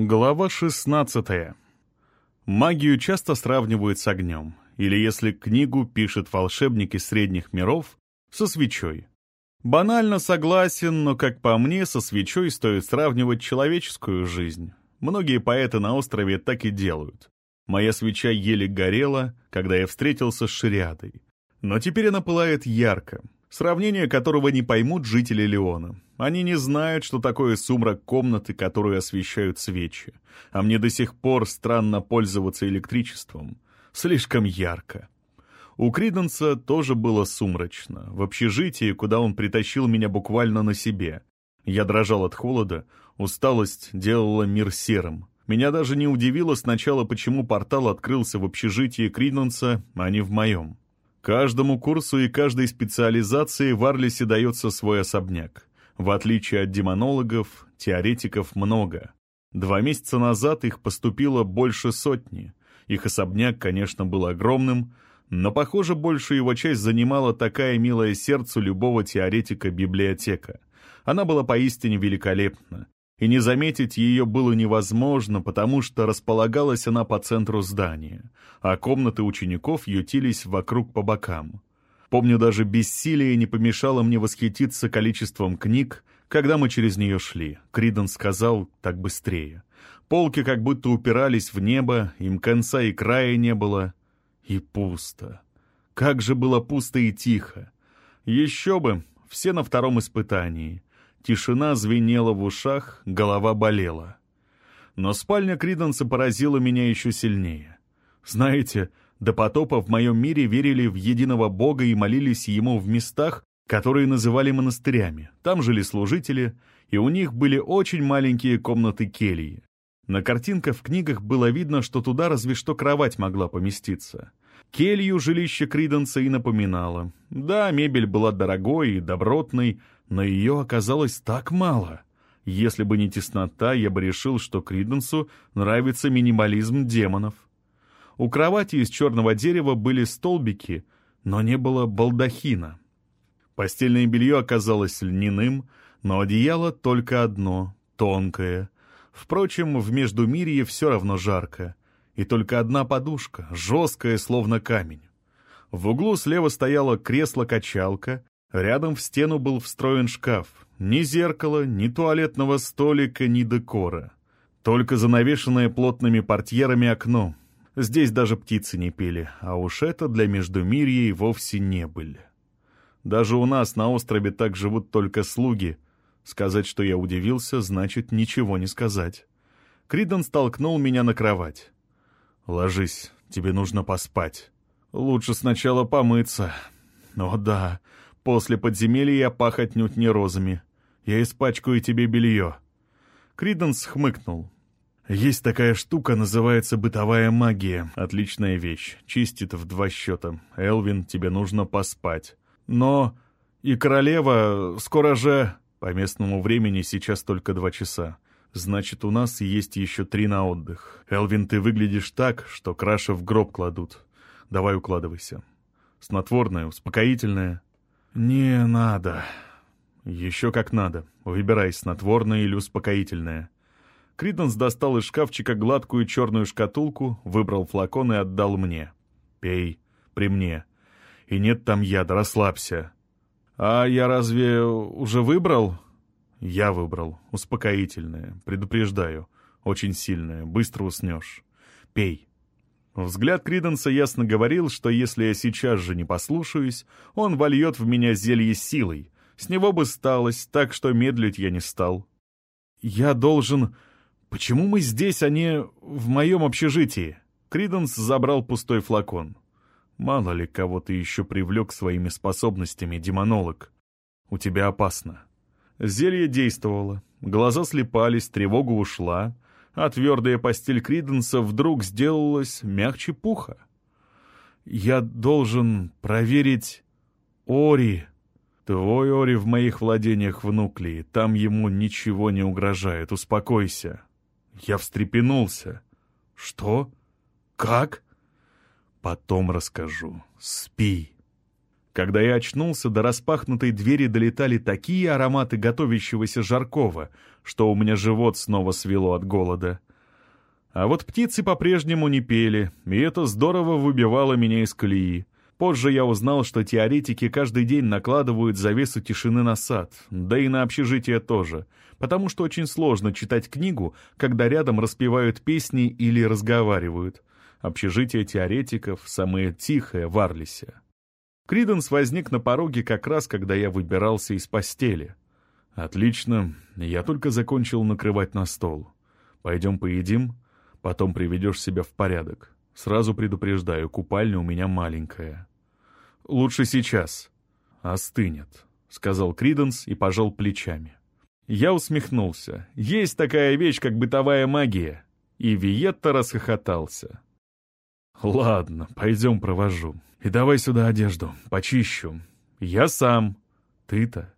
Глава 16. Магию часто сравнивают с огнем, или если книгу пишет волшебник из средних миров, со свечой. Банально согласен, но, как по мне, со свечой стоит сравнивать человеческую жизнь. Многие поэты на острове так и делают. Моя свеча еле горела, когда я встретился с Шириадой. Но теперь она пылает ярко, сравнение которого не поймут жители Леона. Они не знают, что такое сумрак комнаты, которую освещают свечи. А мне до сих пор странно пользоваться электричеством. Слишком ярко. У Криденса тоже было сумрачно. В общежитии, куда он притащил меня буквально на себе. Я дрожал от холода, усталость делала мир серым. Меня даже не удивило сначала, почему портал открылся в общежитии Криденса, а не в моем. Каждому курсу и каждой специализации в Арлисе дается свой особняк. В отличие от демонологов, теоретиков много. Два месяца назад их поступило больше сотни. Их особняк, конечно, был огромным, но, похоже, большую его часть занимала такая милая сердцу любого теоретика библиотека. Она была поистине великолепна. И не заметить ее было невозможно, потому что располагалась она по центру здания, а комнаты учеников ютились вокруг по бокам. Помню, даже бессилие не помешало мне восхититься количеством книг, когда мы через нее шли. Криден сказал «так быстрее». Полки как будто упирались в небо, им конца и края не было. И пусто. Как же было пусто и тихо. Еще бы, все на втором испытании. Тишина звенела в ушах, голова болела. Но спальня Криденса поразила меня еще сильнее. Знаете, до потопа в моем мире верили в единого Бога и молились Ему в местах, которые называли монастырями. Там жили служители, и у них были очень маленькие комнаты кельи. На картинках в книгах было видно, что туда разве что кровать могла поместиться. Келью жилище Криденса и напоминало. Да, мебель была дорогой и добротной, но ее оказалось так мало. Если бы не теснота, я бы решил, что Криденсу нравится минимализм демонов. У кровати из черного дерева были столбики, но не было балдахина. Постельное белье оказалось льняным, но одеяло только одно, тонкое. Впрочем, в Междумирье все равно жарко. И только одна подушка, жесткая, словно камень. В углу слева стояло кресло-качалка, рядом в стену был встроен шкаф. Ни зеркала, ни туалетного столика, ни декора. Только занавешенное плотными портьерами окно, Здесь даже птицы не пели, а уж это для Междумирья и вовсе не были. Даже у нас на острове так живут только слуги. Сказать, что я удивился, значит ничего не сказать. Криден столкнул меня на кровать. «Ложись, тебе нужно поспать. Лучше сначала помыться. О да, после подземелья я пах отнюдь не розами. Я испачкаю тебе белье». Криденс хмыкнул. Есть такая штука, называется бытовая магия. Отличная вещь. Чистит в два счета. Элвин, тебе нужно поспать. Но... И королева скоро же... По местному времени сейчас только два часа. Значит, у нас есть еще три на отдых. Элвин, ты выглядишь так, что краши в гроб кладут. Давай укладывайся. Снотворное, успокоительное. Не надо. Еще как надо. Выбирай, снотворное или успокоительное. Криденс достал из шкафчика гладкую черную шкатулку, выбрал флакон и отдал мне. «Пей, при мне. И нет там яда, расслабься». «А я разве уже выбрал?» «Я выбрал. Успокоительное. Предупреждаю. Очень сильное. Быстро уснешь. Пей». Взгляд Криденса ясно говорил, что если я сейчас же не послушаюсь, он вольет в меня зелье силой. С него бы сталось, так что медлить я не стал. «Я должен...» «Почему мы здесь, а не в моем общежитии?» Криденс забрал пустой флакон. «Мало ли кого ты еще привлек своими способностями, демонолог. У тебя опасно». Зелье действовало. Глаза слепались, тревога ушла, а твердая постель Криденса вдруг сделалась мягче пуха. «Я должен проверить Ори», «Твой Ори в моих владениях в Нуклии, там ему ничего не угрожает, успокойся». Я встрепенулся. «Что? Как?» «Потом расскажу. Спи». Когда я очнулся, до распахнутой двери долетали такие ароматы готовящегося жаркого, что у меня живот снова свело от голода. А вот птицы по-прежнему не пели, и это здорово выбивало меня из колеи. Позже я узнал, что теоретики каждый день накладывают завесу тишины на сад, да и на общежитие тоже, потому что очень сложно читать книгу, когда рядом распевают песни или разговаривают. Общежитие теоретиков самое тихое в Арлисе. Криденс возник на пороге как раз, когда я выбирался из постели. «Отлично, я только закончил накрывать на стол. Пойдем поедим, потом приведешь себя в порядок. Сразу предупреждаю, купальня у меня маленькая». «Лучше сейчас». «Остынет», — сказал Криденс и пожал плечами. Я усмехнулся. «Есть такая вещь, как бытовая магия». И Виетта расхохотался. «Ладно, пойдем провожу. И давай сюда одежду, почищу. Я сам. Ты-то?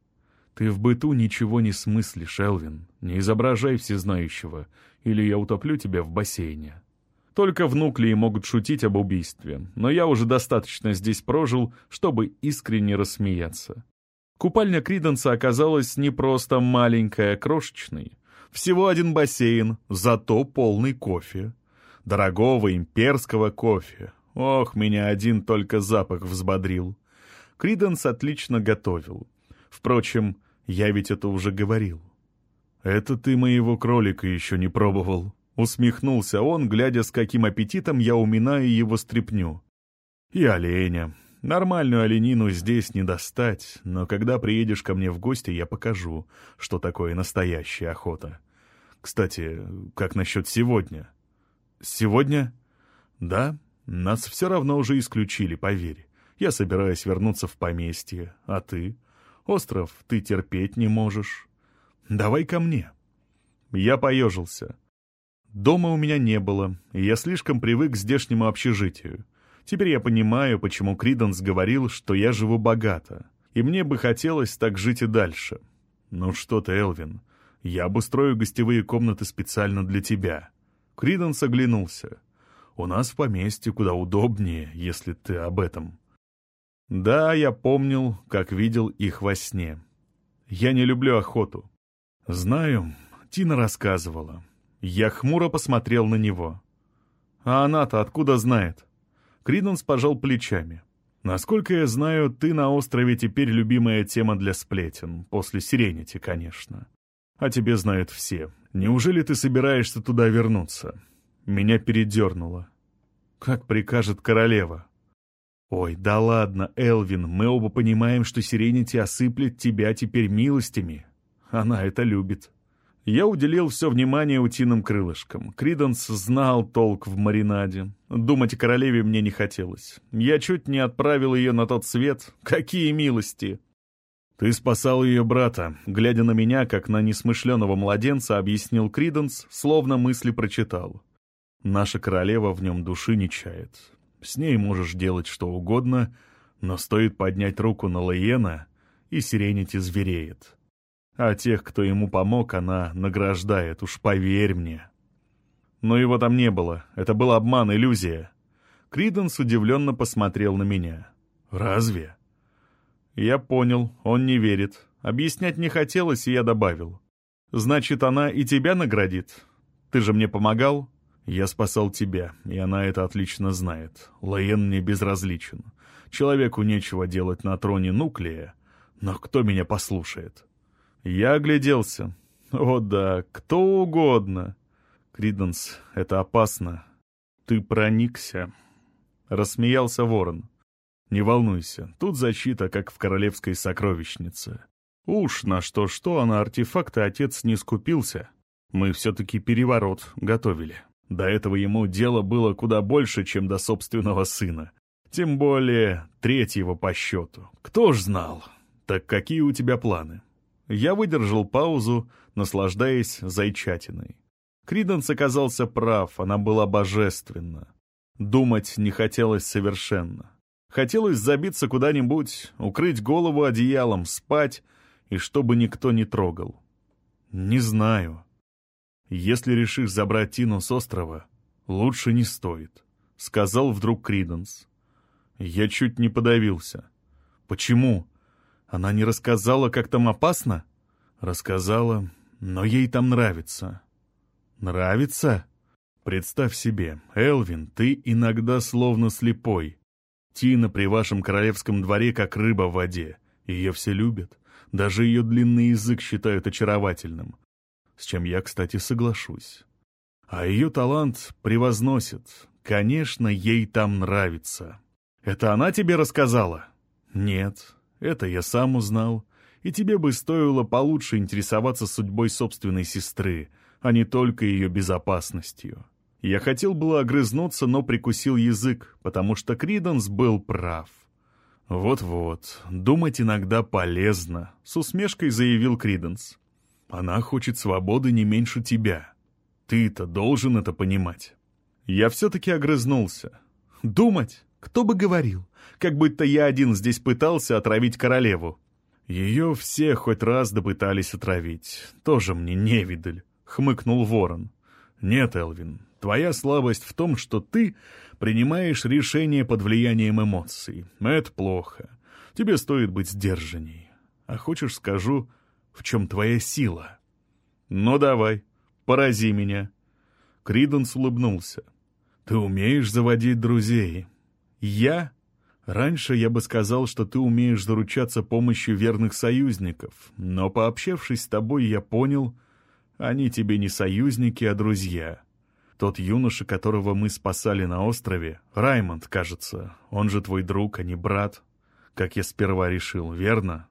Ты в быту ничего не смыслишь, Элвин. Не изображай всезнающего, или я утоплю тебя в бассейне». Только внуклии могут шутить об убийстве, но я уже достаточно здесь прожил, чтобы искренне рассмеяться. Купальня Криденса оказалась не просто маленькая, а крошечной. Всего один бассейн, зато полный кофе дорогого имперского кофе. Ох, меня один только запах взбодрил. Криденс отлично готовил. Впрочем, я ведь это уже говорил. «Это ты моего кролика еще не пробовал», — усмехнулся он, глядя, с каким аппетитом я уминаю его стряпню. «И оленя. Нормальную оленину здесь не достать, но когда приедешь ко мне в гости, я покажу, что такое настоящая охота. Кстати, как насчет сегодня?» «Сегодня?» «Да, нас все равно уже исключили, поверь. Я собираюсь вернуться в поместье. А ты? Остров ты терпеть не можешь. Давай ко мне». Я поежился. Дома у меня не было, и я слишком привык к здешнему общежитию. Теперь я понимаю, почему Криденс говорил, что я живу богато, и мне бы хотелось так жить и дальше. Ну что ты, Элвин, я обустрою гостевые комнаты специально для тебя. Криденс оглянулся. «У нас в поместье куда удобнее, если ты об этом». «Да, я помнил, как видел их во сне. Я не люблю охоту». «Знаю, Тина рассказывала». Я хмуро посмотрел на него. «А она-то откуда знает?» Криденс пожал плечами. «Насколько я знаю, ты на острове теперь любимая тема для сплетен, после Сиренити, конечно. А тебе знают все. Неужели ты собираешься туда вернуться? Меня передернуло. Как прикажет королева. Ой, да ладно, Элвин, мы оба понимаем, что Сиренити осыплет тебя теперь милостями. Она это любит. Я уделил все внимание утиным крылышкам. Криденс знал толк в маринаде. Думать о королеве мне не хотелось. Я чуть не отправил ее на тот свет. Какие милости! «Ты спасал ее брата», — глядя на меня, как на несмышленого младенца, объяснил Криденс, словно мысли прочитал. «Наша королева в нем души не чает. С ней можешь делать что угодно, но стоит поднять руку на Лаена, и Сиренити звереет. А тех, кто ему помог, она награждает, уж поверь мне». Но его там не было, это был обман, иллюзия. Криденс удивленно посмотрел на меня. «Разве?» Я понял, он не верит. Объяснять не хотелось, и я добавил. «Значит, она и тебя наградит? Ты же мне помогал?» «Я спасал тебя, и она это отлично знает. Лаен мне безразличен. Человеку нечего делать на троне Нуклея, но кто меня послушает?» Я огляделся. «О да, кто угодно!» «Криденс, это опасно. Ты проникся!» Рассмеялся ворон. Не волнуйся, тут защита, как в королевской сокровищнице. Уж на что-что, а на артефакты отец не скупился. Мы все-таки переворот готовили. До этого ему дело было куда больше, чем до собственного сына. Тем более третьего по счету. Кто ж знал? Так какие у тебя планы? Я выдержал паузу, наслаждаясь зайчатиной. Криденс оказался прав, она была божественна. Думать не хотелось совершенно. Хотелось забиться куда-нибудь, укрыть голову одеялом, спать, и чтобы никто не трогал. Не знаю. Если решишь забрать Тину с острова, лучше не стоит, — сказал вдруг Криденс. Я чуть не подавился. Почему? Она не рассказала, как там опасно? Рассказала, но ей там нравится. Нравится? Представь себе, Элвин, ты иногда словно слепой. Тина при вашем королевском дворе как рыба в воде. Ее все любят. Даже ее длинный язык считают очаровательным. С чем я, кстати, соглашусь. А ее талант превозносит. Конечно, ей там нравится. Это она тебе рассказала? Нет, это я сам узнал. И тебе бы стоило получше интересоваться судьбой собственной сестры, а не только ее безопасностью. Я хотел было огрызнуться, но прикусил язык, потому что Криденс был прав. «Вот-вот, думать иногда полезно», — с усмешкой заявил Криденс. «Она хочет свободы не меньше тебя. Ты-то должен это понимать». Я все-таки огрызнулся. «Думать? Кто бы говорил? Как будто я один здесь пытался отравить королеву». «Ее все хоть раз допытались отравить. Тоже мне невидаль», — хмыкнул ворон. «Нет, Элвин, твоя слабость в том, что ты принимаешь решения под влиянием эмоций. Это плохо. Тебе стоит быть сдержанней. А хочешь, скажу, в чем твоя сила?» «Ну давай, порази меня». Криденс улыбнулся. «Ты умеешь заводить друзей». «Я?» Раньше я бы сказал, что ты умеешь заручаться помощью верных союзников, но, пообщавшись с тобой, я понял, они тебе не союзники, а друзья. Тот юноша, которого мы спасали на острове, Раймонд, кажется, он же твой друг, а не брат, как я сперва решил, верно?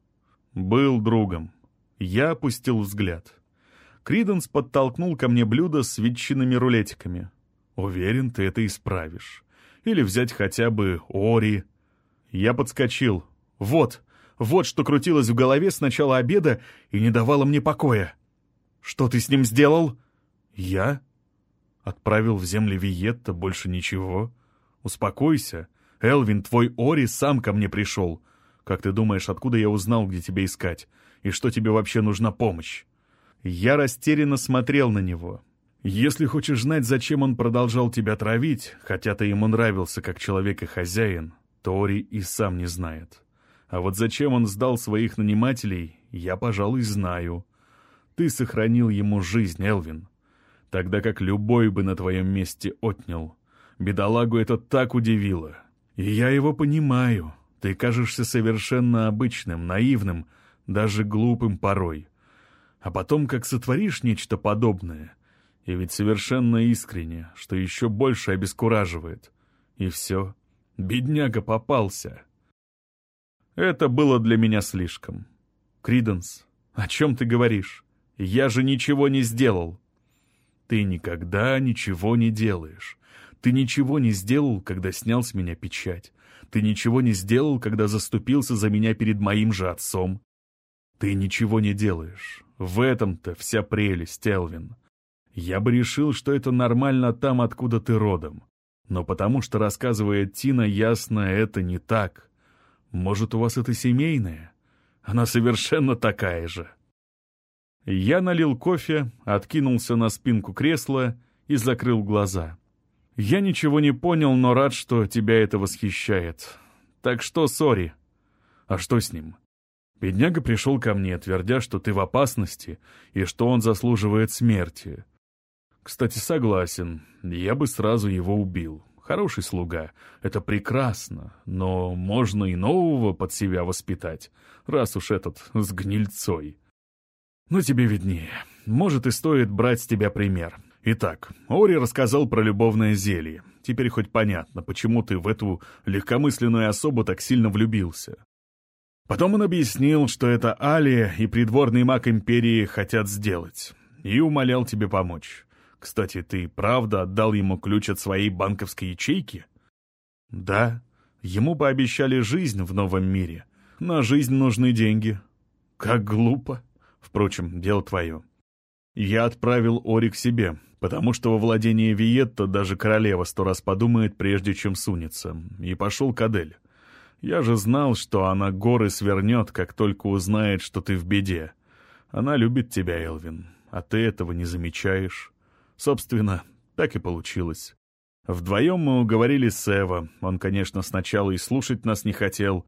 Был другом. Я опустил взгляд. Криденс подтолкнул ко мне блюдо с ветчинными рулетиками. Уверен, ты это исправишь. Или взять хотя бы Ори. Я подскочил. Вот, вот что крутилось в голове с начала обеда и не давало мне покоя. Что ты с ним сделал? Я? Отправил в земли Виетта, больше ничего. Успокойся. Элвин, твой Ори сам ко мне пришел. Как ты думаешь, откуда я узнал, где тебя искать? И что тебе вообще нужна помощь? Я растерянно смотрел на него. Если хочешь знать, зачем он продолжал тебя травить, хотя ты ему нравился как человек и хозяин, то Ори и сам не знает. А вот зачем он сдал своих нанимателей, я, пожалуй, знаю. Ты сохранил ему жизнь, Элвин. Тогда как любой бы на твоем месте отнял. Бедолагу это так удивило. И я его понимаю. Ты кажешься совершенно обычным, наивным, даже глупым порой. А потом, как сотворишь нечто подобное, и ведь совершенно искренне, что еще больше обескураживает. И все, бедняга попался. Это было для меня слишком. Криденс, о чем ты говоришь? Я же ничего не сделал. Ты никогда ничего не делаешь. Ты ничего не сделал, когда снял с меня печать. Ты ничего не сделал, когда заступился за меня перед моим же отцом. Ты ничего не делаешь. В этом-то вся прелесть, Элвин. Я бы решил, что это нормально там, откуда ты родом. Но потому что, рассказывает Тина, ясно, это не так. Может, у вас это семейное? Она совершенно такая же. Я налил кофе, откинулся на спинку кресла и закрыл глаза. Я ничего не понял, но рад, что тебя это восхищает. Так что, сори. А что с ним? Бедняга пришел ко мне, твердя, что ты в опасности и что он заслуживает смерти. Кстати, согласен, я бы сразу его убил. Хороший слуга, это прекрасно, но можно и нового под себя воспитать, раз уж этот с гнильцой. «Ну, тебе виднее. Может, и стоит брать с тебя пример. Итак, Ори рассказал про любовное зелье. Теперь хоть понятно, почему ты в эту легкомысленную особу так сильно влюбился. Потом он объяснил, что это Алия и придворный маг Империи хотят сделать, и умолял тебе помочь. Кстати, ты правда отдал ему ключ от своей банковской ячейки? Да, ему пообещали жизнь в новом мире. На жизнь нужны деньги. Как глупо. Впрочем, дело твое. Я отправил Ори к себе, потому что во владение Виетта даже королева сто раз подумает, прежде чем сунется, и пошел к Адель. Я же знал, что она горы свернет, как только узнает, что ты в беде. Она любит тебя, Элвин, а ты этого не замечаешь. Собственно, так и получилось. Вдвоем мы уговорили Сева, он, конечно, сначала и слушать нас не хотел,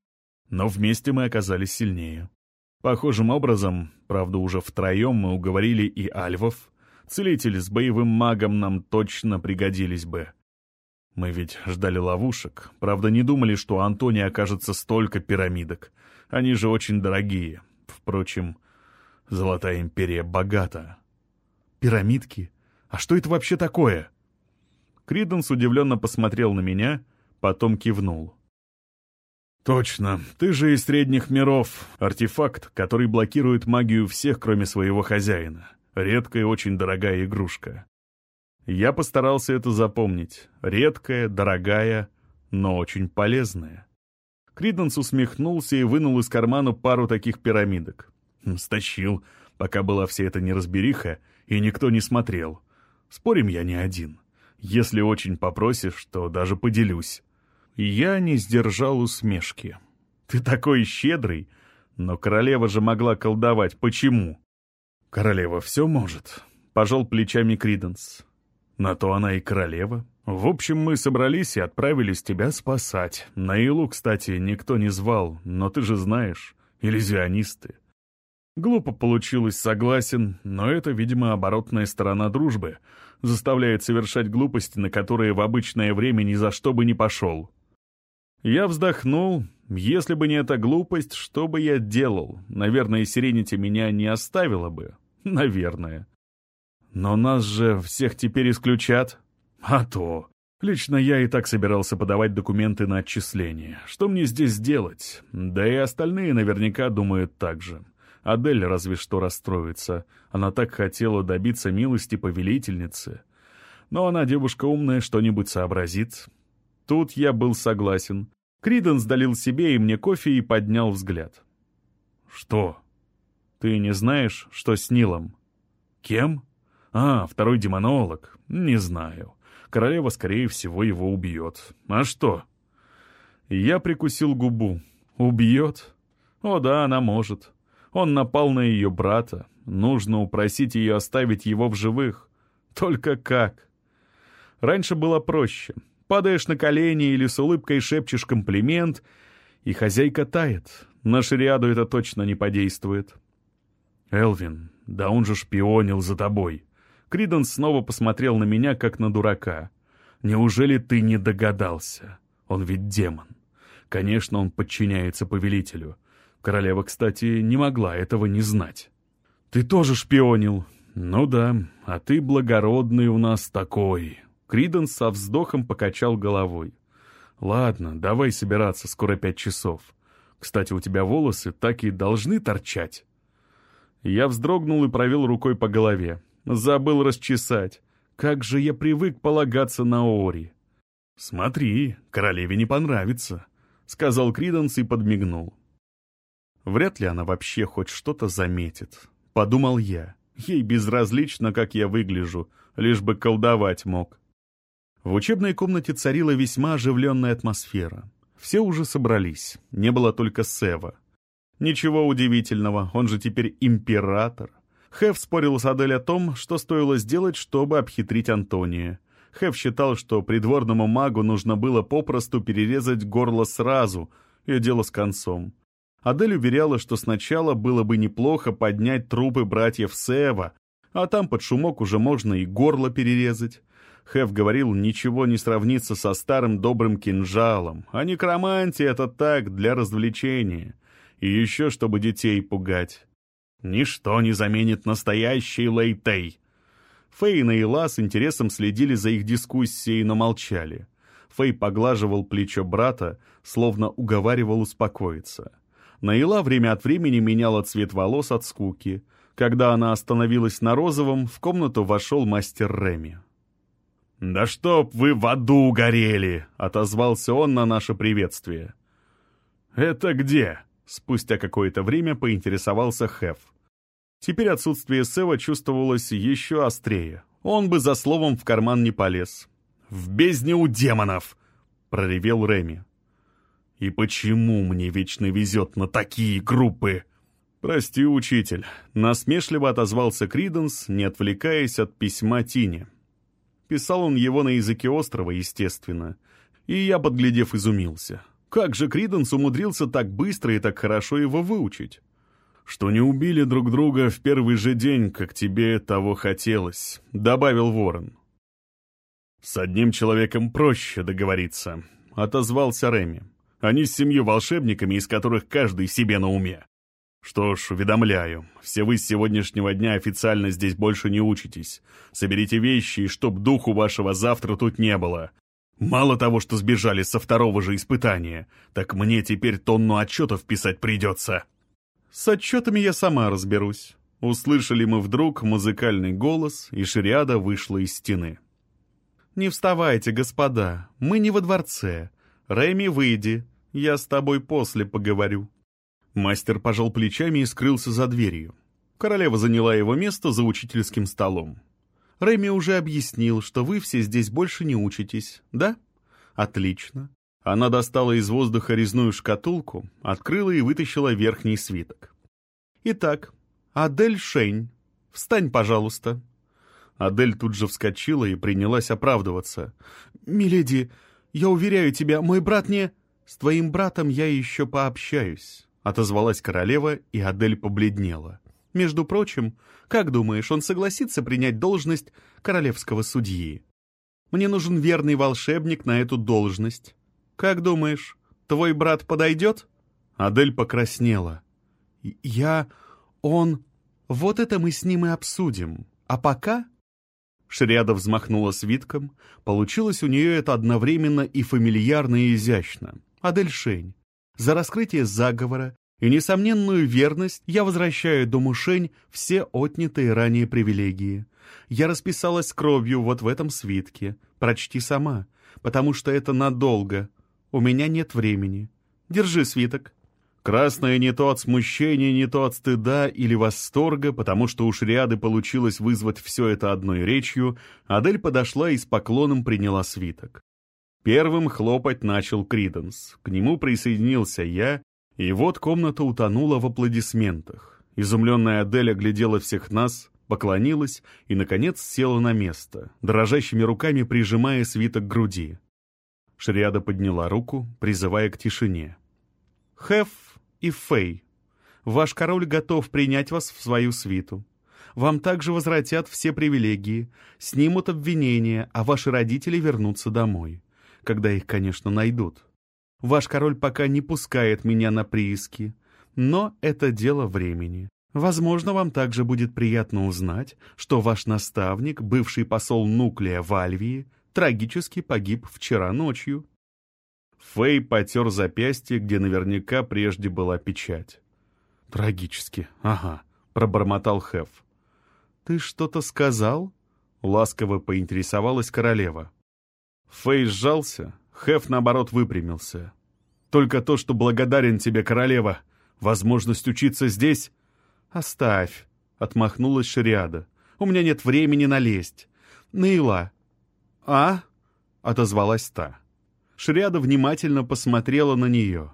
но вместе мы оказались сильнее. Похожим образом, правда уже втроем, мы уговорили и альвов. Целитель с боевым магом нам точно пригодились бы. Мы ведь ждали ловушек. Правда, не думали, что у Антония окажется столько пирамидок. Они же очень дорогие. Впрочем, Золотая империя богата. Пирамидки? А что это вообще такое? Криденс удивленно посмотрел на меня, потом кивнул. «Точно, ты же из средних миров. Артефакт, который блокирует магию всех, кроме своего хозяина. Редкая очень дорогая игрушка. Я постарался это запомнить. Редкая, дорогая, но очень полезная. Криденс усмехнулся и вынул из кармана пару таких пирамидок. Стащил, пока была вся эта неразбериха, и никто не смотрел. Спорим, я не один. Если очень попросишь, то даже поделюсь. Я не сдержал усмешки. Ты такой щедрый, но королева же могла колдовать. Почему? Королева все может, пожал плечами Криденс. На то она и королева. В общем, мы собрались и отправились тебя спасать. На Илу, кстати, никто не звал, но ты же знаешь, иллюзионисты. Глупо получилось, согласен, но это, видимо, оборотная сторона дружбы. Заставляет совершать глупости, на которые в обычное время ни за что бы не пошел. Я вздохнул. Если бы не эта глупость, что бы я делал? Наверное, Сиренити меня не оставила бы. Наверное. Но нас же всех теперь исключат. А то. Лично я и так собирался подавать документы на отчисление. Что мне здесь делать? Да и остальные наверняка думают так же. Адель разве что расстроится. Она так хотела добиться милости повелительницы. Но она девушка умная, что-нибудь сообразит. Тут я был согласен. Криденс долил себе и мне кофе и поднял взгляд. «Что? Ты не знаешь, что с Нилом?» «Кем?» «А, второй демонолог. Не знаю. Королева, скорее всего, его убьет. А что?» Я прикусил губу. «Убьет? О да, она может. Он напал на ее брата. Нужно упросить ее оставить его в живых. Только как? Раньше было проще. Падаешь на колени или с улыбкой шепчешь комплимент, и хозяйка тает. На шариаду это точно не подействует. «Элвин, да он же шпионил за тобой». Криденс снова посмотрел на меня, как на дурака. «Неужели ты не догадался? Он ведь демон. Конечно, он подчиняется повелителю. Королева, кстати, не могла этого не знать. «Ты тоже шпионил?» «Ну да, а ты благородный у нас такой». Криден со вздохом покачал головой. «Ладно, давай собираться, скоро пять часов. Кстати, у тебя волосы так и должны торчать». Я вздрогнул и провел рукой по голове. Забыл расчесать. Как же я привык полагаться на Ори. «Смотри, королеве не понравится», — сказал Криденс и подмигнул. Вряд ли она вообще хоть что-то заметит. Подумал я. Ей безразлично, как я выгляжу, лишь бы колдовать мог. В учебной комнате царила весьма оживленная атмосфера. Все уже собрались, не было только Сева. Ничего удивительного, он же теперь император. Хэв спорил с Адель о том, что стоило сделать, чтобы обхитрить Антония. Хэв считал, что придворному магу нужно было попросту перерезать горло сразу, и дело с концом. Адель уверяла, что сначала было бы неплохо поднять трупы братьев Сева, а там под шумок уже можно и горло перерезать. Хэв говорил, ничего не сравнится со старым добрым кинжалом, а некромантия — это так, для развлечения. И еще, чтобы детей пугать. Ничто не заменит настоящий Лейтей. Фейна и Ла с интересом следили за их дискуссией, но молчали. Фей поглаживал плечо брата, словно уговаривал успокоиться. Наила время от времени меняла цвет волос от скуки. Когда она остановилась на розовом, в комнату вошел мастер Реми. «Да чтоб вы в аду горели!» — отозвался он на наше приветствие. «Это где?» — спустя какое-то время поинтересовался Хеф. Теперь отсутствие Сева чувствовалось еще острее. Он бы за словом в карман не полез. «В бездне у демонов!» — проревел Реми. И почему мне вечно везет на такие группы? Прости, учитель. Насмешливо отозвался Криденс, не отвлекаясь от письма Тине. Писал он его на языке острова, естественно. И я, подглядев, изумился. Как же Криденс умудрился так быстро и так хорошо его выучить? что не убили друг друга в первый же день, как тебе того хотелось», — добавил ворон. «С одним человеком проще договориться», — отозвался Реми. «Они с семью волшебниками, из которых каждый себе на уме. Что ж, уведомляю, все вы с сегодняшнего дня официально здесь больше не учитесь. Соберите вещи, и чтоб духу вашего завтра тут не было. Мало того, что сбежали со второго же испытания, так мне теперь тонну отчетов писать придется». «С отчетами я сама разберусь». Услышали мы вдруг музыкальный голос, и шариада вышла из стены. «Не вставайте, господа, мы не во дворце. Рэми, выйди, я с тобой после поговорю». Мастер пожал плечами и скрылся за дверью. Королева заняла его место за учительским столом. «Рэми уже объяснил, что вы все здесь больше не учитесь, да? Отлично. Она достала из воздуха резную шкатулку, открыла и вытащила верхний свиток. «Итак, Адель Шень, встань, пожалуйста». Адель тут же вскочила и принялась оправдываться. «Миледи, я уверяю тебя, мой брат не...» «С твоим братом я еще пообщаюсь», — отозвалась королева, и Адель побледнела. «Между прочим, как думаешь, он согласится принять должность королевского судьи? Мне нужен верный волшебник на эту должность. Как думаешь, твой брат подойдет?» Адель покраснела. «Я... он... Вот это мы с ним и обсудим. А пока...» Шриада взмахнула свитком. Получилось у нее это одновременно и фамильярно, и изящно. «Адель Шень, за раскрытие заговора и несомненную верность я возвращаю дому Шень все отнятые ранее привилегии. Я расписалась кровью вот в этом свитке. Прочти сама, потому что это надолго. У меня нет времени. Держи свиток». Красное не то от смущения, не то от стыда или восторга, потому что у Шриады получилось вызвать все это одной речью, Адель подошла и с поклоном приняла свиток. Первым хлопать начал Криденс. К нему присоединился я, и вот комната утонула в аплодисментах. Изумленная Адель оглядела всех нас, поклонилась и, наконец, села на место, дрожащими руками прижимая свиток к груди. Шриада подняла руку, призывая к тишине. «Хэф и Фэй, ваш король готов принять вас в свою свиту. Вам также возвратят все привилегии, снимут обвинения, а ваши родители вернутся домой. Когда их, конечно, найдут. Ваш король пока не пускает меня на прииски, но это дело времени. Возможно, вам также будет приятно узнать, что ваш наставник, бывший посол Нуклея в Альвии, трагически погиб вчера ночью. Фэй потер запястье, где наверняка прежде была печать. «Трагически, ага», — пробормотал Хеф. «Ты что-то сказал?» — ласково поинтересовалась королева. Фэй сжался, Хеф, наоборот, выпрямился. «Только то, что благодарен тебе, королева, возможность учиться здесь...» «Оставь», — отмахнулась Шариада. «У меня нет времени налезть. Наила, «А?» — отозвалась та. Шриада внимательно посмотрела на нее.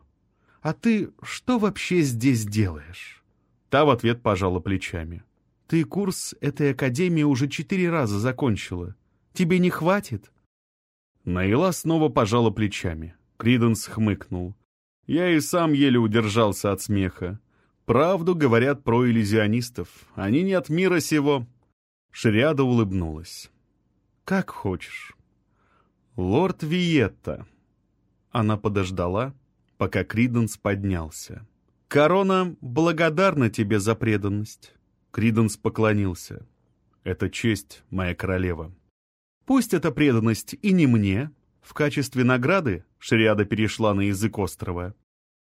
«А ты что вообще здесь делаешь?» Та в ответ пожала плечами. «Ты курс этой академии уже четыре раза закончила. Тебе не хватит?» Наила снова пожала плечами. Криденс хмыкнул. Я и сам еле удержался от смеха. Правду говорят про иллюзионистов. Они не от мира сего. Шриада улыбнулась. «Как хочешь». «Лорд Виетта». Она подождала, пока Криденс поднялся. «Корона благодарна тебе за преданность». Криденс поклонился. «Это честь, моя королева». «Пусть эта преданность и не мне. В качестве награды Шриада перешла на язык острова.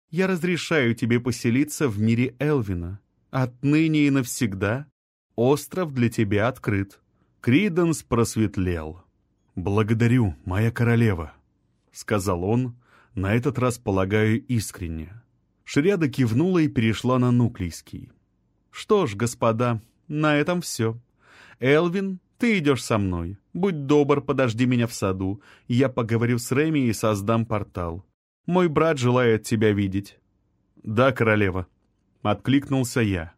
Я разрешаю тебе поселиться в мире Элвина. Отныне и навсегда остров для тебя открыт. Криденс просветлел. «Благодарю, моя королева», — сказал он, на этот раз, полагаю, искренне. Шриада кивнула и перешла на нуклейский. «Что ж, господа, на этом все. Элвин, ты идешь со мной. Будь добр, подожди меня в саду. Я поговорю с Реми и создам портал. Мой брат желает тебя видеть». «Да, королева», — откликнулся я.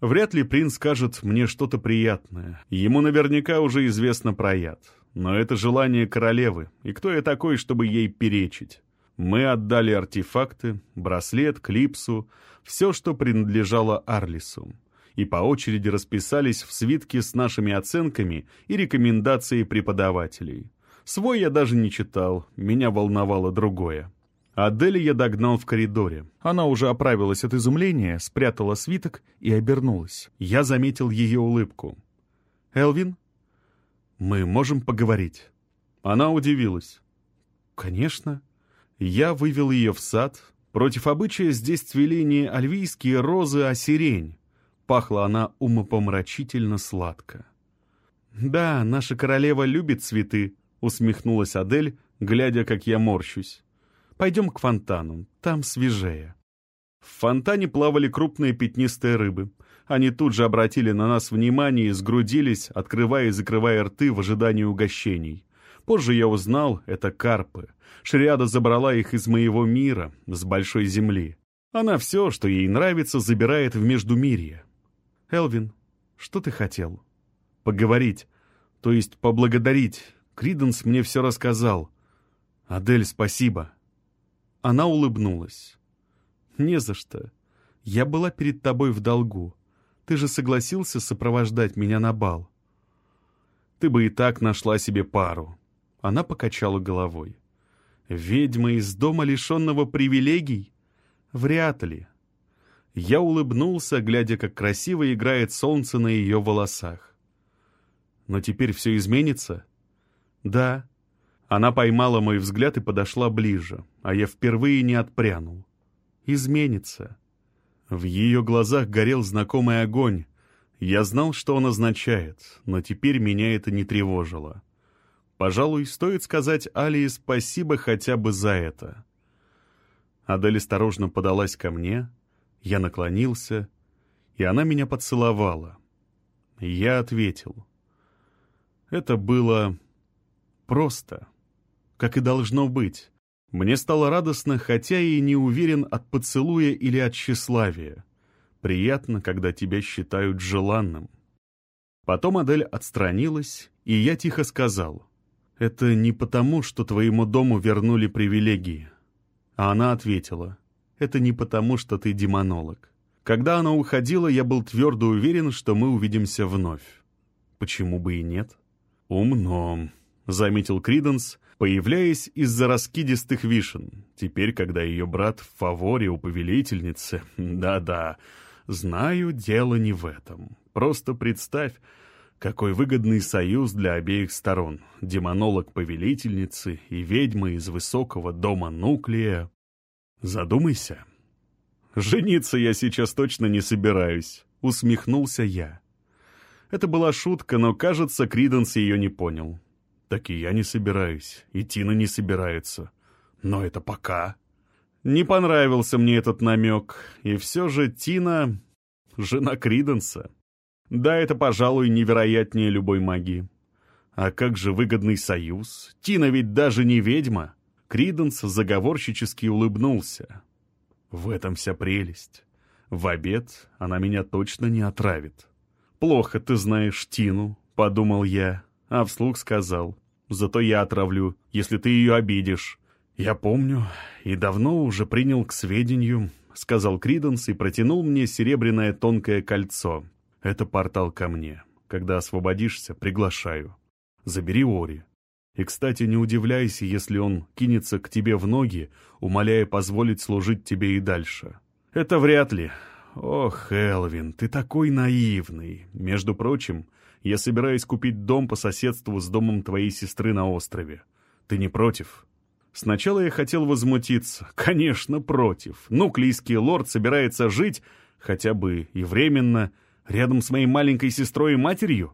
Вряд ли принц скажет мне что-то приятное. Ему наверняка уже известно про яд. Но это желание королевы, и кто я такой, чтобы ей перечить? Мы отдали артефакты, браслет, клипсу, все, что принадлежало Арлису, и по очереди расписались в свитке с нашими оценками и рекомендацией преподавателей. Свой я даже не читал, меня волновало другое. Адель я догнал в коридоре. Она уже оправилась от изумления, спрятала свиток и обернулась. Я заметил ее улыбку. «Элвин, мы можем поговорить?» Она удивилась. «Конечно». Я вывел ее в сад. Против обычая здесь цвели не альвийские розы, а сирень. Пахла она умопомрачительно сладко. «Да, наша королева любит цветы», — усмехнулась Адель, глядя, как я морщусь. «Пойдем к фонтану, там свежее». В фонтане плавали крупные пятнистые рыбы. Они тут же обратили на нас внимание и сгрудились, открывая и закрывая рты в ожидании угощений. Позже я узнал, это карпы. Шриада забрала их из моего мира, с большой земли. Она все, что ей нравится, забирает в Междумирье. «Элвин, что ты хотел?» «Поговорить, то есть поблагодарить. Криденс мне все рассказал. Адель, спасибо». Она улыбнулась. «Не за что. Я была перед тобой в долгу. Ты же согласился сопровождать меня на бал. Ты бы и так нашла себе пару. Она покачала головой. «Ведьма из дома, лишенного привилегий? Вряд ли». Я улыбнулся, глядя, как красиво играет солнце на ее волосах. «Но теперь все изменится?» «Да». Она поймала мой взгляд и подошла ближе, а я впервые не отпрянул. «Изменится». В ее глазах горел знакомый огонь. Я знал, что он означает, но теперь меня это не тревожило. Пожалуй, стоит сказать Алии спасибо хотя бы за это. Адель осторожно подалась ко мне, я наклонился, и она меня поцеловала. Я ответил. Это было просто, как и должно быть. Мне стало радостно, хотя и не уверен от поцелуя или от тщеславия. Приятно, когда тебя считают желанным. Потом Адель отстранилась, и я тихо сказал — «Это не потому, что твоему дому вернули привилегии». А она ответила, «Это не потому, что ты демонолог». Когда она уходила, я был твердо уверен, что мы увидимся вновь. Почему бы и нет? «Умно», — заметил Криденс, появляясь из-за раскидистых вишен. Теперь, когда ее брат в фаворе у повелительницы... Да-да, знаю, дело не в этом. Просто представь, какой выгодный союз для обеих сторон. Демонолог-повелительницы и ведьма из высокого дома Нуклея. Задумайся. «Жениться я сейчас точно не собираюсь», — усмехнулся я. Это была шутка, но, кажется, Криденс ее не понял. «Так и я не собираюсь, и Тина не собирается. Но это пока». Не понравился мне этот намек, и все же Тина — жена Криденса. Да, это, пожалуй, невероятнее любой магии. А как же выгодный союз? Тина ведь даже не ведьма. Криденс заговорщически улыбнулся. В этом вся прелесть. В обед она меня точно не отравит. «Плохо ты знаешь Тину», — подумал я, а вслух сказал. «Зато я отравлю, если ты ее обидишь». «Я помню и давно уже принял к сведению», — сказал Криденс и протянул мне серебряное тонкое кольцо — это портал ко мне. Когда освободишься, приглашаю. Забери Ори. И, кстати, не удивляйся, если он кинется к тебе в ноги, умоляя позволить служить тебе и дальше. Это вряд ли. Ох, Элвин, ты такой наивный. Между прочим, я собираюсь купить дом по соседству с домом твоей сестры на острове. Ты не против? Сначала я хотел возмутиться. Конечно, против. Нуклийский лорд собирается жить, хотя бы и временно, — Рядом с моей маленькой сестрой и матерью?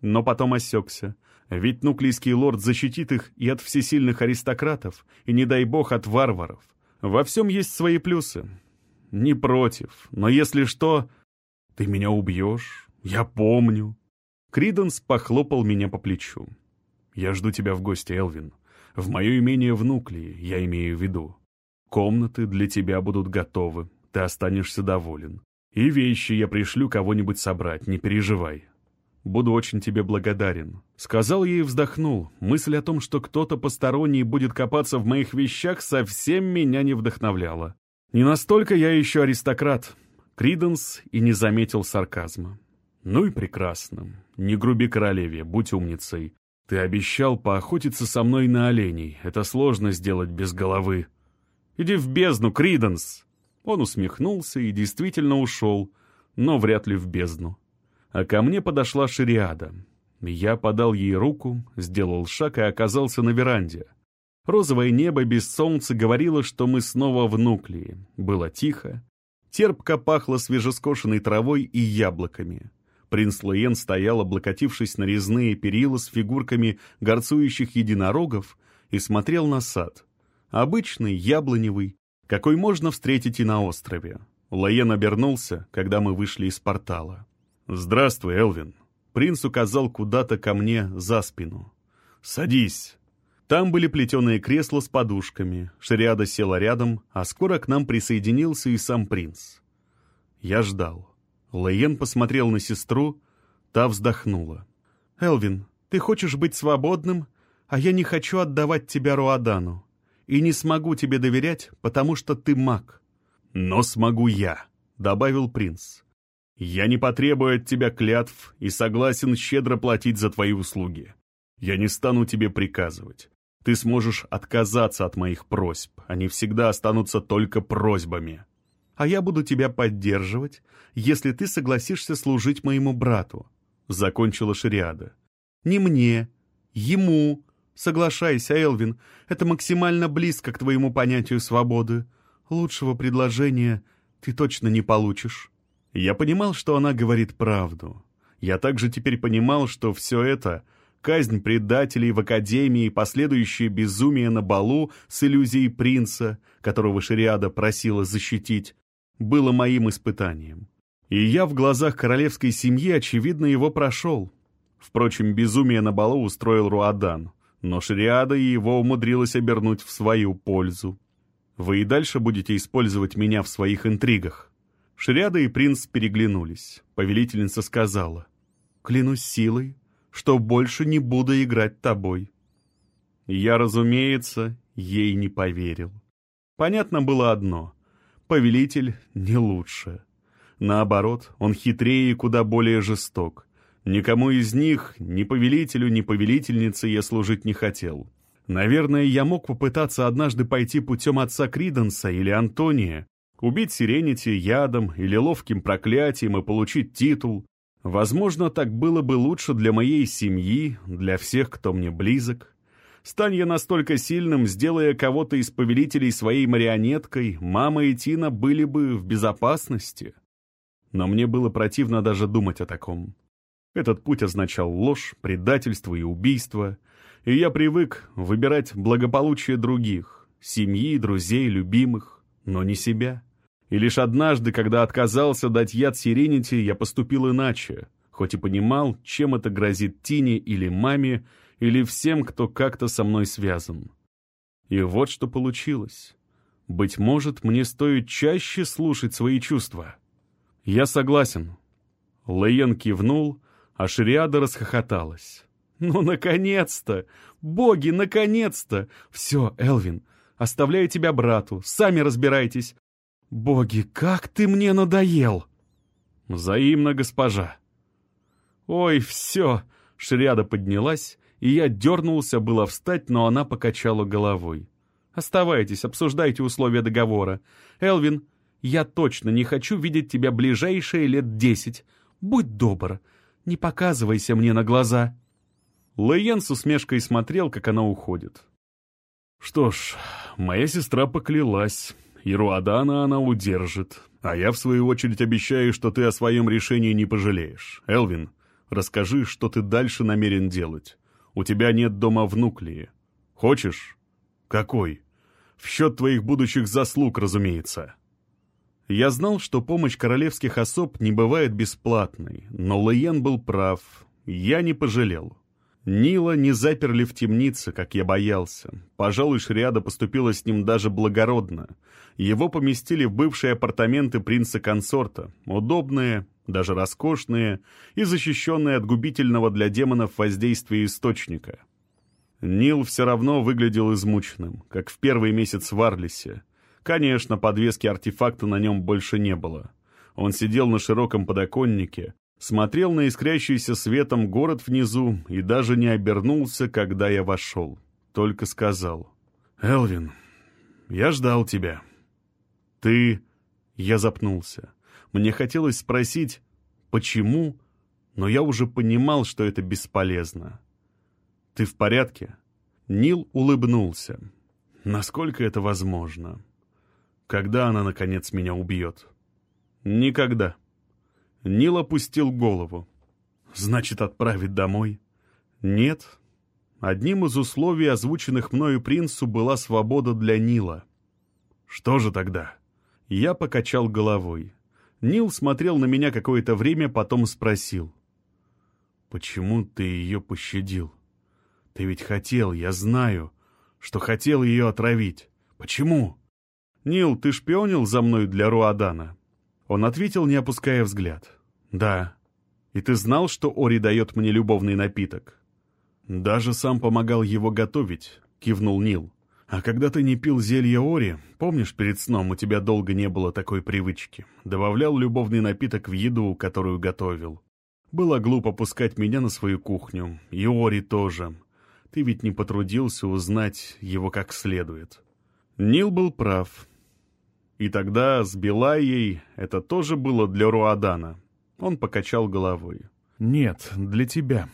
Но потом осекся. Ведь нуклийский лорд защитит их и от всесильных аристократов, и, не дай бог, от варваров. Во всем есть свои плюсы. Не против, но если что... Ты меня убьешь, я помню. Криденс похлопал меня по плечу. Я жду тебя в гости, Элвин. В мое имение в Нуклии, я имею в виду. Комнаты для тебя будут готовы, ты останешься доволен. И вещи я пришлю кого-нибудь собрать, не переживай. Буду очень тебе благодарен. Сказал ей и вздохнул. Мысль о том, что кто-то посторонний будет копаться в моих вещах, совсем меня не вдохновляла. Не настолько я еще аристократ. Криденс и не заметил сарказма. Ну и прекрасно. Не груби королеве, будь умницей. Ты обещал поохотиться со мной на оленей. Это сложно сделать без головы. Иди в бездну, Криденс. Он усмехнулся и действительно ушел, но вряд ли в бездну а ко мне подошла Шириада. Я подал ей руку, сделал шаг и оказался на веранде. Розовое небо без солнца говорило, что мы снова в Нуклии. Было тихо. Терпко пахло свежескошенной травой и яблоками. Принц Лоен стоял, облокотившись на резные перила с фигурками горцующих единорогов, и смотрел на сад. Обычный, яблоневый, какой можно встретить и на острове. Лоен обернулся, когда мы вышли из портала. «Здравствуй, Элвин». Принц указал куда-то ко мне за спину. «Садись». Там были плетеные кресла с подушками. Шариада села рядом, а скоро к нам присоединился и сам принц. Я ждал. Лейен посмотрел на сестру, та вздохнула. «Элвин, ты хочешь быть свободным, а я не хочу отдавать тебя Руадану. И не смогу тебе доверять, потому что ты маг». «Но смогу я», — добавил принц. Я не потребую от тебя клятв и согласен щедро платить за твои услуги. Я не стану тебе приказывать. Ты сможешь отказаться от моих просьб. Они всегда останутся только просьбами. А я буду тебя поддерживать, если ты согласишься служить моему брату», — закончила Шариада. «Не мне, ему. Соглашайся, Элвин, это максимально близко к твоему понятию свободы. Лучшего предложения ты точно не получишь». Я понимал, что она говорит правду. Я также теперь понимал, что все это — казнь предателей в Академии, последующее безумие на балу с иллюзией принца, которого Шариада просила защитить, было моим испытанием. И я в глазах королевской семьи, очевидно, его прошел. Впрочем, безумие на балу устроил Руадан, но Шариада его умудрилась обернуть в свою пользу. Вы и дальше будете использовать меня в своих интригах. Шриада и принц переглянулись. Повелительница сказала, «Клянусь силой, что больше не буду играть тобой». Я, разумеется, ей не поверил. Понятно было одно — повелитель не лучше. Наоборот, он хитрее и куда более жесток. Никому из них, ни повелителю, ни повелительнице я служить не хотел. Наверное, я мог попытаться однажды пойти путем отца Криденса или Антония, убить Сиренити ядом или ловким проклятием и получить титул. Возможно, так было бы лучше для моей семьи, для всех, кто мне близок. Стань я настолько сильным, сделая кого-то из повелителей своей марионеткой, мама и Тина были бы в безопасности. Но мне было противно даже думать о таком. Этот путь означал ложь, предательство и убийство, и я привык выбирать благополучие других, семьи, друзей, любимых, но не себя. И лишь однажды, когда отказался дать яд Сиренити, я поступил иначе, хоть и понимал, чем это грозит Тине или маме, или всем, кто как-то со мной связан. И вот что получилось. Быть может, мне стоит чаще слушать свои чувства. Я согласен. Лейен кивнул, а Шриада расхохоталась. «Ну, наконец-то! Боги, наконец-то! Все, Элвин, оставляю тебя брату, сами разбирайтесь. «Боги, как ты мне надоел!» «Взаимно, госпожа!» «Ой, все!» Шриада поднялась, и я дернулся было встать, но она покачала головой. «Оставайтесь, обсуждайте условия договора. Элвин, я точно не хочу видеть тебя ближайшие лет десять. Будь добр, не показывайся мне на глаза». Лейен с усмешкой смотрел, как она уходит. «Что ж, моя сестра поклялась и она удержит. А я, в свою очередь, обещаю, что ты о своем решении не пожалеешь. Элвин, расскажи, что ты дальше намерен делать. У тебя нет дома в Нуклее. Хочешь? Какой? В счет твоих будущих заслуг, разумеется. Я знал, что помощь королевских особ не бывает бесплатной, но Лоен был прав. Я не пожалел. Нила не заперли в темнице, как я боялся. Пожалуй, Шриада поступила с ним даже благородно. Его поместили в бывшие апартаменты принца-консорта, удобные даже роскошные и защищенные от губительного для демонов воздействия источника. Нил все равно выглядел измученным, как в первый месяц в Арлисе. Конечно, подвески артефакта на нем больше не было. Он сидел на широком подоконнике, смотрел на искрящийся светом город внизу и даже не обернулся, когда я вошел. Только сказал. «Элвин, я ждал тебя». «Ты...» Я запнулся. Мне хотелось спросить, почему, но я уже понимал, что это бесполезно. «Ты в порядке?» Нил улыбнулся. «Насколько это возможно? Когда она, наконец, меня убьет?» «Никогда». Нил опустил голову. «Значит, отправить домой?» «Нет». Одним из условий, озвученных мною принцу, была свобода для Нила. «Что же тогда?» Я покачал головой. Нил смотрел на меня какое-то время, потом спросил. «Почему ты ее пощадил? Ты ведь хотел, я знаю, что хотел ее отравить. Почему?» «Нил, ты шпионил за мной для Руадана?» Он ответил, не опуская взгляд. «Да. И ты знал, что Ори дает мне любовный напиток?» «Даже сам помогал его готовить», — кивнул Нил. А когда ты не пил зелье Ори, помнишь, перед сном у тебя долго не было такой привычки? Добавлял любовный напиток в еду, которую готовил. Было глупо пускать меня на свою кухню. И Ори тоже. Ты ведь не потрудился узнать его как следует. Нил был прав. И тогда с Белайей это тоже было для Руадана. Он покачал головой. «Нет, для тебя»,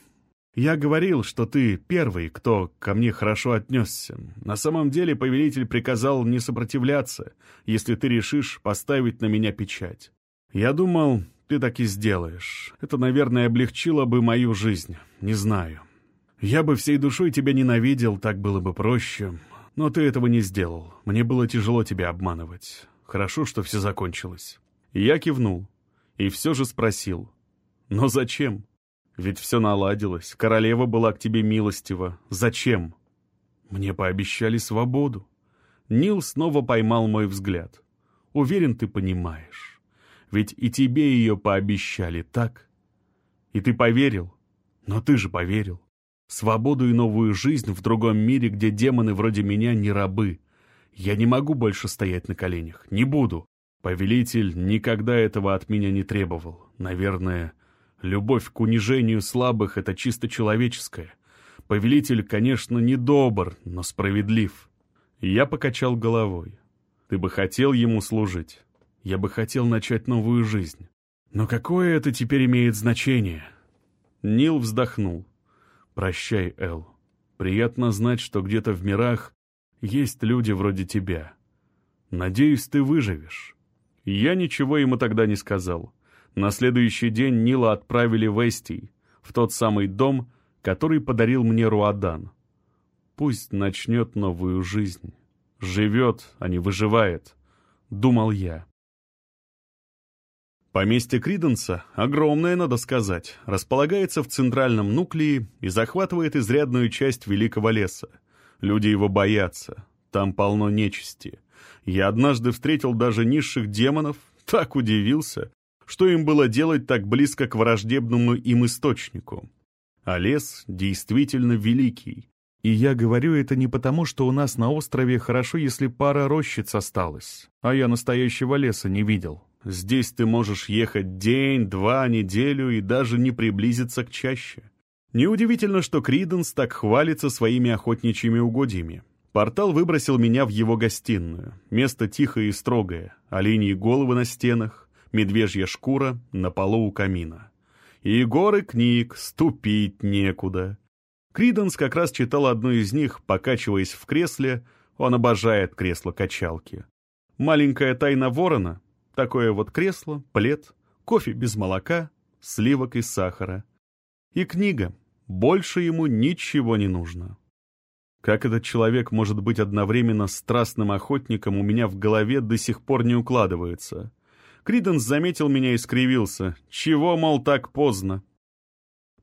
я говорил, что ты первый, кто ко мне хорошо отнесся. На самом деле повелитель приказал не сопротивляться, если ты решишь поставить на меня печать. Я думал, ты так и сделаешь. Это, наверное, облегчило бы мою жизнь. Не знаю. Я бы всей душой тебя ненавидел, так было бы проще. Но ты этого не сделал. Мне было тяжело тебя обманывать. Хорошо, что все закончилось. Я кивнул. И все же спросил. Но зачем? Ведь все наладилось, королева была к тебе милостива. Зачем? Мне пообещали свободу. Нил снова поймал мой взгляд. Уверен, ты понимаешь. Ведь и тебе ее пообещали, так? И ты поверил? Но ты же поверил. Свободу и новую жизнь в другом мире, где демоны вроде меня не рабы. Я не могу больше стоять на коленях. Не буду. Повелитель никогда этого от меня не требовал. Наверное, Любовь к унижению слабых — это чисто человеческое. Повелитель, конечно, не добр, но справедлив. Я покачал головой. Ты бы хотел ему служить. Я бы хотел начать новую жизнь. Но какое это теперь имеет значение? Нил вздохнул. Прощай, Эл. Приятно знать, что где-то в мирах есть люди вроде тебя. Надеюсь, ты выживешь. Я ничего ему тогда не сказал. На следующий день Нила отправили в Эстий, в тот самый дом, который подарил мне Руадан. Пусть начнет новую жизнь. Живет, а не выживает, думал я. Поместье Криденса, огромное, надо сказать, располагается в центральном нуклее и захватывает изрядную часть Великого леса. Люди его боятся, там полно нечисти. Я однажды встретил даже низших демонов, так удивился, что им было делать так близко к враждебному им источнику. А лес действительно великий. И я говорю это не потому, что у нас на острове хорошо, если пара рощиц осталась, а я настоящего леса не видел. Здесь ты можешь ехать день, два, неделю и даже не приблизиться к чаще. Неудивительно, что Криденс так хвалится своими охотничьими угодьями. Портал выбросил меня в его гостиную. Место тихое и строгое, оленьи головы на стенах, медвежья шкура на полу у камина. И горы книг, ступить некуда. Криденс как раз читал одну из них, покачиваясь в кресле, он обожает кресло-качалки. Маленькая тайна ворона, такое вот кресло, плед, кофе без молока, сливок и сахара. И книга, больше ему ничего не нужно. Как этот человек может быть одновременно страстным охотником, у меня в голове до сих пор не укладывается. Криденс заметил меня и скривился. «Чего, мол, так поздно?»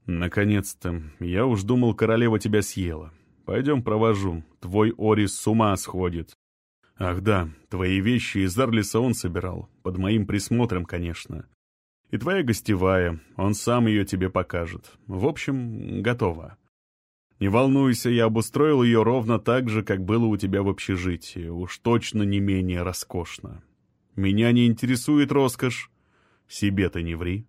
«Наконец-то. Я уж думал, королева тебя съела. Пойдем провожу. Твой Орис с ума сходит». «Ах да, твои вещи из Арлиса он собирал. Под моим присмотром, конечно. И твоя гостевая, он сам ее тебе покажет. В общем, готово. Не волнуйся, я обустроил ее ровно так же, как было у тебя в общежитии, уж точно не менее роскошно. Меня не интересует роскошь. Себе ты не ври.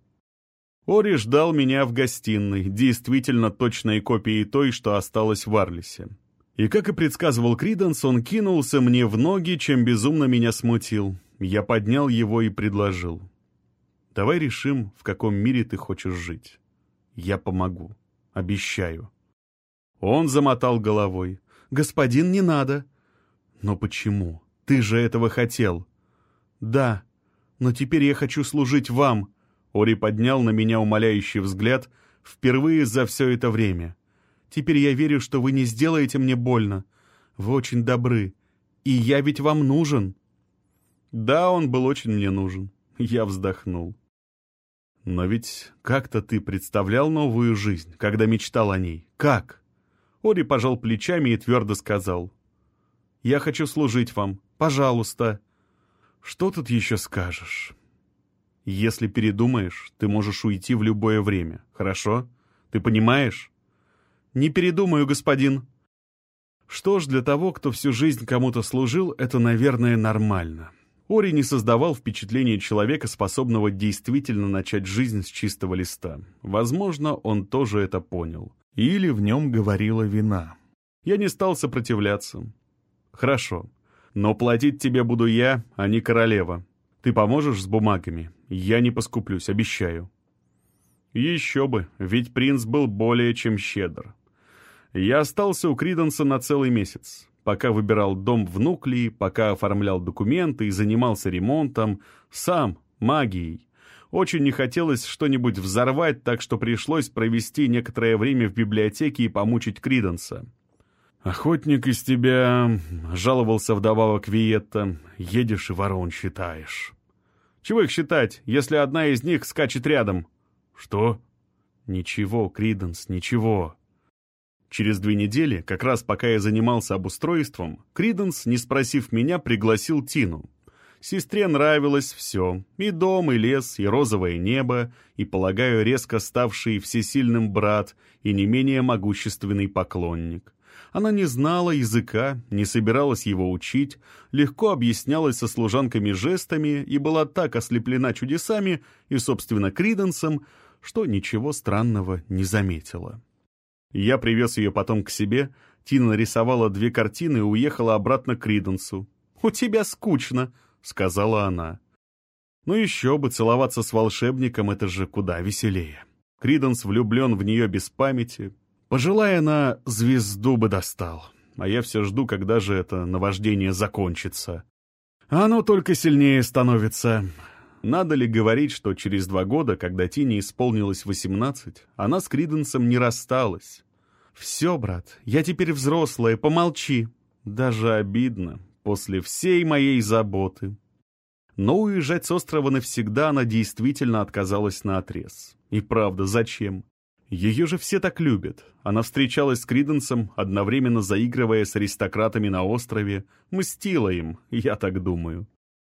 Ори ждал меня в гостиной, действительно точной копией той, что осталась в Арлисе. И, как и предсказывал Криденс, он кинулся мне в ноги, чем безумно меня смутил. Я поднял его и предложил. «Давай решим, в каком мире ты хочешь жить. Я помогу. Обещаю». Он замотал головой. «Господин, не надо». «Но почему? Ты же этого хотел». «Да, но теперь я хочу служить вам». Ори поднял на меня умоляющий взгляд впервые за все это время. «Теперь я верю, что вы не сделаете мне больно. Вы очень добры. И я ведь вам нужен». Да, он был очень мне нужен. Я вздохнул. Но ведь как-то ты представлял новую жизнь, когда мечтал о ней. Как? Ори пожал плечами и твердо сказал. «Я хочу служить вам. Пожалуйста». «Что тут еще скажешь?» «Если передумаешь, ты можешь уйти в любое время, хорошо? Ты понимаешь?» «Не передумаю, господин». Что ж, для того, кто всю жизнь кому-то служил, это, наверное, нормально. Ори не создавал впечатления человека, способного действительно начать жизнь с чистого листа. Возможно, он тоже это понял. Или в нем говорила вина. Я не стал сопротивляться. Хорошо. Но платить тебе буду я, а не королева. Ты поможешь с бумагами? Я не поскуплюсь, обещаю. Еще бы, ведь принц был более чем щедр. Я остался у Криденса на целый месяц. Пока выбирал дом в Нуклии, пока оформлял документы и занимался ремонтом, сам, магией. Очень не хотелось что-нибудь взорвать, так что пришлось провести некоторое время в библиотеке и помучить Криденса. «Охотник из тебя...» — жаловался вдобавок Виетта. «Едешь и ворон считаешь». «Чего их считать, если одна из них скачет рядом?» «Что?» «Ничего, Криденс, ничего». Через две недели, как раз пока я занимался обустройством, Криденс, не спросив меня, пригласил Тину. Сестре нравилось все — и дом, и лес, и розовое небо, и, полагаю, резко ставший всесильным брат и не менее могущественный поклонник. Она не знала языка, не собиралась его учить, легко объяснялась со служанками жестами и была так ослеплена чудесами и, собственно, Криденсом, что ничего странного не заметила. Я привез ее потом к себе, Тина нарисовала две картины и уехала обратно к Криденсу. «У тебя скучно», — сказала она. Ну еще бы, целоваться с волшебником — это же куда веселее. Криденс влюблен в нее без памяти. Пожелая она, звезду бы достал. А я все жду, когда же это наваждение закончится. Оно только сильнее становится. Надо ли говорить, что через два года, когда Тине исполнилось восемнадцать, она с Криденсом не рассталась? «Все, брат, я теперь взрослая, помолчи». Даже обидно после всей моей заботы. Но уезжать с острова навсегда она действительно отказалась на отрез. И правда, зачем? Ее же все так любят. Она встречалась с Криденсом, одновременно заигрывая с аристократами на острове, мстила им, я так думаю.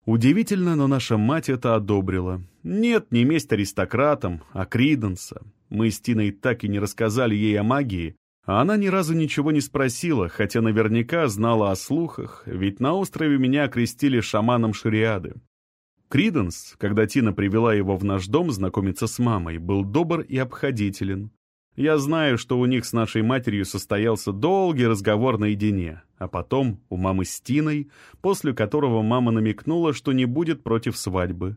Удивительно, но наша мать это одобрила. Нет, не месть аристократам, а Криденса. Мы с Тиной так и не рассказали ей о магии, а она ни разу ничего не спросила, хотя наверняка знала о слухах, ведь на острове меня окрестили шаманом Шариады. Криденс, когда Тина привела его в наш дом знакомиться с мамой, был добр и обходителен. Я знаю, что у них с нашей матерью состоялся долгий разговор наедине, а потом у мамы с Тиной, после которого мама намекнула, что не будет против свадьбы.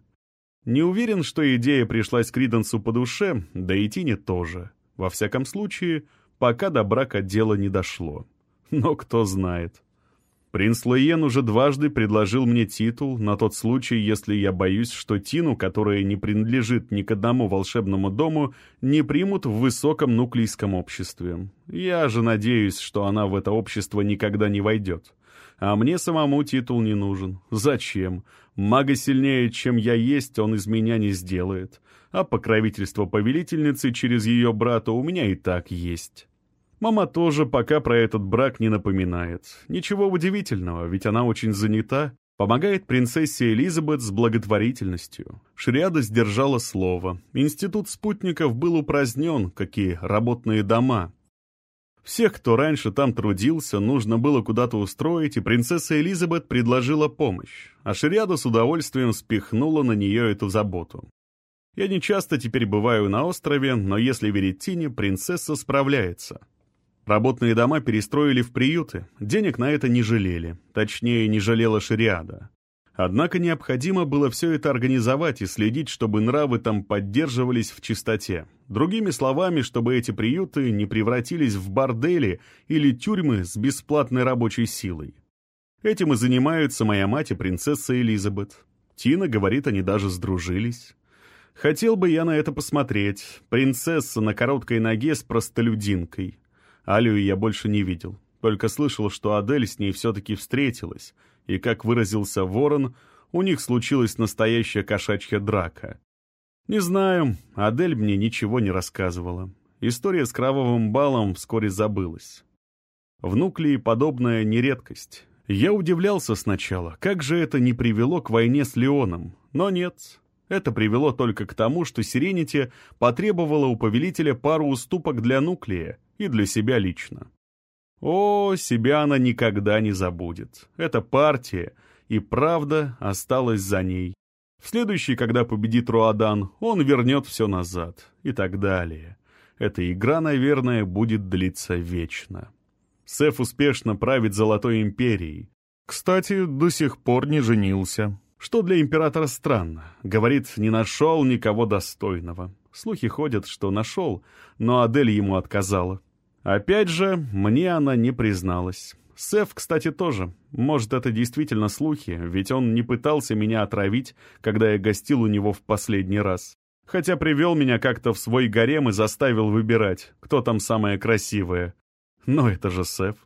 Не уверен, что идея пришлась Криденсу по душе, да и Тине тоже. Во всяком случае, пока до брака дело не дошло. Но кто знает. Принц Лоен уже дважды предложил мне титул на тот случай, если я боюсь, что Тину, которая не принадлежит ни к одному волшебному дому, не примут в высоком нуклейском обществе. Я же надеюсь, что она в это общество никогда не войдет. А мне самому титул не нужен. Зачем? Мага сильнее, чем я есть, он из меня не сделает. А покровительство повелительницы через ее брата у меня и так есть. Мама тоже пока про этот брак не напоминает. Ничего удивительного, ведь она очень занята. Помогает принцессе Элизабет с благотворительностью. Шриада сдержала слово. Институт спутников был упразднен, как и работные дома. Всех, кто раньше там трудился, нужно было куда-то устроить, и принцесса Элизабет предложила помощь, а Шриада с удовольствием спихнула на нее эту заботу. Я не часто теперь бываю на острове, но если верить Тине, принцесса справляется. Работные дома перестроили в приюты, денег на это не жалели, точнее, не жалела шариада. Однако необходимо было все это организовать и следить, чтобы нравы там поддерживались в чистоте. Другими словами, чтобы эти приюты не превратились в бордели или тюрьмы с бесплатной рабочей силой. Этим и занимаются моя мать и принцесса Элизабет. Тина говорит, они даже сдружились. Хотел бы я на это посмотреть. Принцесса на короткой ноге с простолюдинкой. Алию я больше не видел, только слышал, что Адель с ней все-таки встретилась, и, как выразился Ворон, у них случилась настоящая кошачья драка. Не знаю, Адель мне ничего не рассказывала. История с кровавым балом вскоре забылась. В Нуклеи подобная нередкость. Я удивлялся сначала, как же это не привело к войне с Леоном, но нет. Это привело только к тому, что Сиренити потребовала у повелителя пару уступок для Нуклея, и для себя лично. О, себя она никогда не забудет. Это партия, и правда осталась за ней. В следующий, когда победит Руадан, он вернет все назад, и так далее. Эта игра, наверное, будет длиться вечно. Сеф успешно правит Золотой Империей. Кстати, до сих пор не женился. Что для императора странно. Говорит, не нашел никого достойного. Слухи ходят, что нашел, но Адель ему отказала. Опять же, мне она не призналась. Сеф, кстати, тоже. Может, это действительно слухи, ведь он не пытался меня отравить, когда я гостил у него в последний раз. Хотя привел меня как-то в свой гарем и заставил выбирать, кто там самая красивая. Но это же Сеф.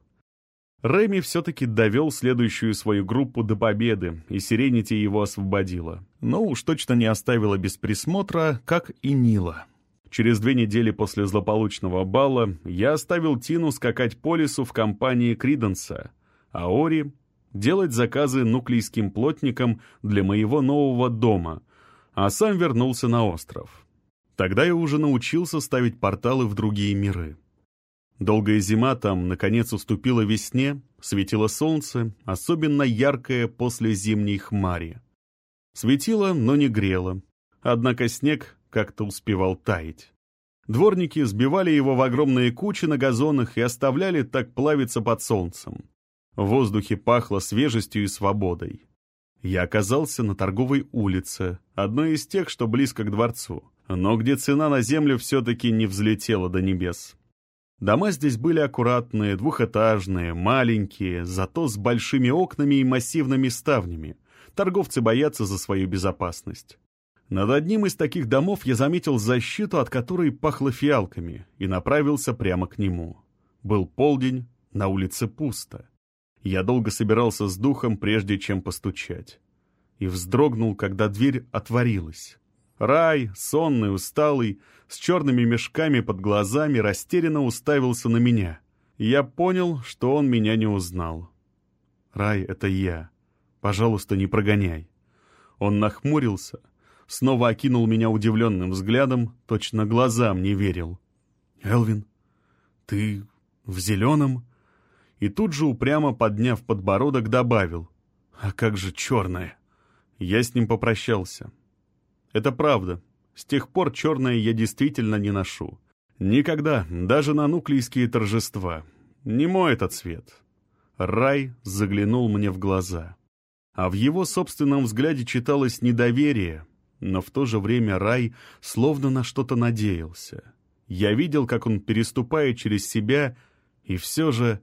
Рэми все-таки довел следующую свою группу до победы, и Сиренити его освободила. Но уж точно не оставила без присмотра, как и Нила. Через две недели после злополучного бала я оставил Тину скакать по лесу в компании Криденса, а Ори — делать заказы нуклейским плотникам для моего нового дома, а сам вернулся на остров. Тогда я уже научился ставить порталы в другие миры. Долгая зима там, наконец, уступила весне, светило солнце, особенно яркое после зимней хмари. Светило, но не грело. Однако снег как-то успевал таять. Дворники сбивали его в огромные кучи на газонах и оставляли так плавиться под солнцем. В воздухе пахло свежестью и свободой. Я оказался на торговой улице, одной из тех, что близко к дворцу, но где цена на землю все-таки не взлетела до небес. Дома здесь были аккуратные, двухэтажные, маленькие, зато с большими окнами и массивными ставнями. Торговцы боятся за свою безопасность. Над одним из таких домов я заметил защиту, от которой пахло фиалками, и направился прямо к нему. Был полдень, на улице пусто. Я долго собирался с духом, прежде чем постучать. И вздрогнул, когда дверь отворилась. Рай, сонный, усталый, с черными мешками под глазами, растерянно уставился на меня. Я понял, что он меня не узнал. «Рай, это я. Пожалуйста, не прогоняй». Он нахмурился — снова окинул меня удивленным взглядом, точно глазам не верил. «Элвин, ты в зеленом?» И тут же, упрямо подняв подбородок, добавил. «А как же черное?» Я с ним попрощался. Это правда. С тех пор черное я действительно не ношу. Никогда, даже на нуклейские торжества. Не мой этот цвет. Рай заглянул мне в глаза. А в его собственном взгляде читалось недоверие, но в то же время рай словно на что-то надеялся. Я видел, как он переступает через себя, и все же...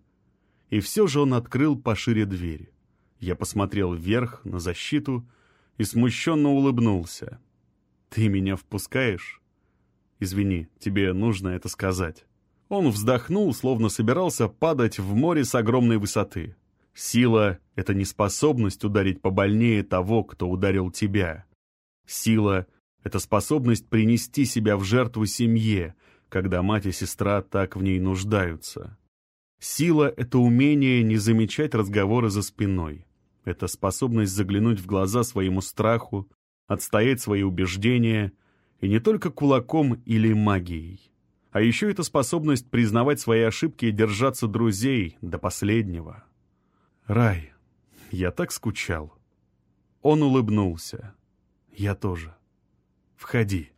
И все же он открыл пошире дверь. Я посмотрел вверх, на защиту, и смущенно улыбнулся. «Ты меня впускаешь?» «Извини, тебе нужно это сказать». Он вздохнул, словно собирался падать в море с огромной высоты. Сила — это не способность ударить побольнее того, кто ударил тебя. Сила — это способность принести себя в жертву семье, когда мать и сестра так в ней нуждаются. Сила — это умение не замечать разговоры за спиной. Это способность заглянуть в глаза своему страху, отстоять свои убеждения, и не только кулаком или магией. А еще это способность признавать свои ошибки и держаться друзей до последнего. Рай, я так скучал. Он улыбнулся. Я тоже. Входи.